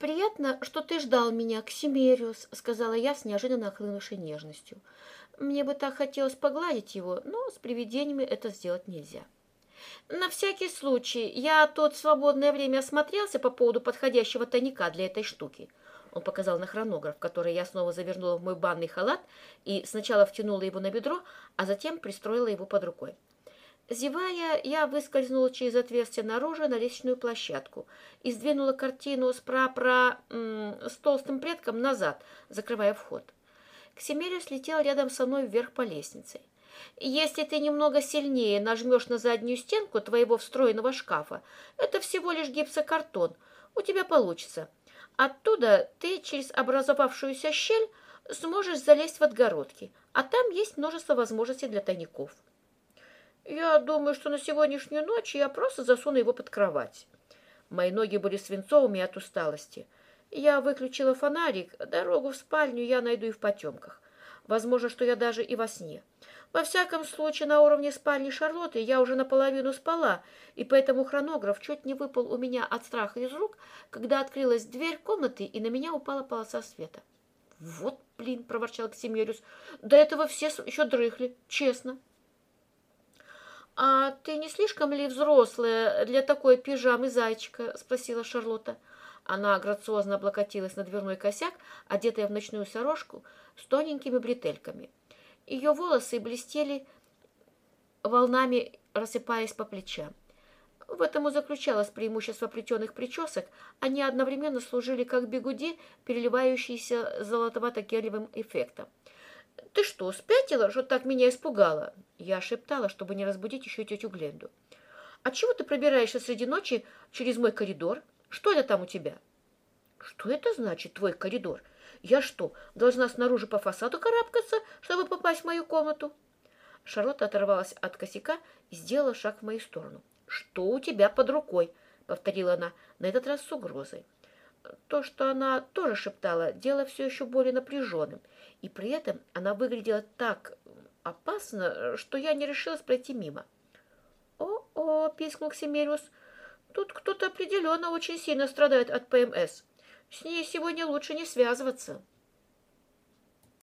«Приятно, что ты ждал меня, Ксимериус», — сказала я с неожиданно охлынувшей нежностью. Мне бы так хотелось погладить его, но с привидениями это сделать нельзя. На всякий случай, я тут свободное время осмотрелся по поводу подходящего тайника для этой штуки. Он показал на хронограф, который я снова завернула в мой банный халат и сначала втянула его на бедро, а затем пристроила его под рукой. Зевая, я выскользнула через отверстие наружу на лестничную площадку и сдвинула картину с прапра с толстым предком назад, закрывая вход. Ксимериус летел рядом со мной вверх по лестнице. Если ты немного сильнее нажмешь на заднюю стенку твоего встроенного шкафа, это всего лишь гипсокартон, у тебя получится. Оттуда ты через образовавшуюся щель сможешь залезть в отгородки, а там есть множество возможностей для тайников. Я думаю, что на сегодняшнюю ночь я просто засуну его под кровать. Мои ноги были свинцовыми от усталости. Я выключила фонарик, дорогу в спальню я найду и в потемках. Возможно, что я даже и во сне. Во всяком случае, на уровне спальни Шарлотты я уже наполовину спала, и поэтому хронограф чуть не выпал у меня от страха из рук, когда открылась дверь комнаты, и на меня упала полоса света. «Вот, блин!» — проворчал Ксимериус. «До этого все еще дрыхли, честно». «А ты не слишком ли взрослая для такой пижамы зайчика?» – спросила Шарлотта. Она грациозно облокотилась на дверной косяк, одетая в ночную сорожку с тоненькими бретельками. Ее волосы блестели волнами, рассыпаясь по плечам. В этом и заключалось преимущество плетеных причесок. Они одновременно служили как бегуди, переливающиеся золотовато-гелевым эффектом. «Ты что, спятила, что так меня испугала?» Я шептала, чтобы не разбудить еще тетю Гленду. «А чего ты пробираешься среди ночи через мой коридор? Что это там у тебя?» «Что это значит, твой коридор? Я что, должна снаружи по фасаду карабкаться, чтобы попасть в мою комнату?» Шарлотта оторвалась от косяка и сделала шаг в мою сторону. «Что у тебя под рукой?» — повторила она, на этот раз с угрозой. То, что она тоже шептала, дело все еще более напряженным, и при этом она выглядела так опасно, что я не решилась пройти мимо. «О-о!» — пискнул Ксимериус. «Тут кто-то определенно очень сильно страдает от ПМС. С ней сегодня лучше не связываться».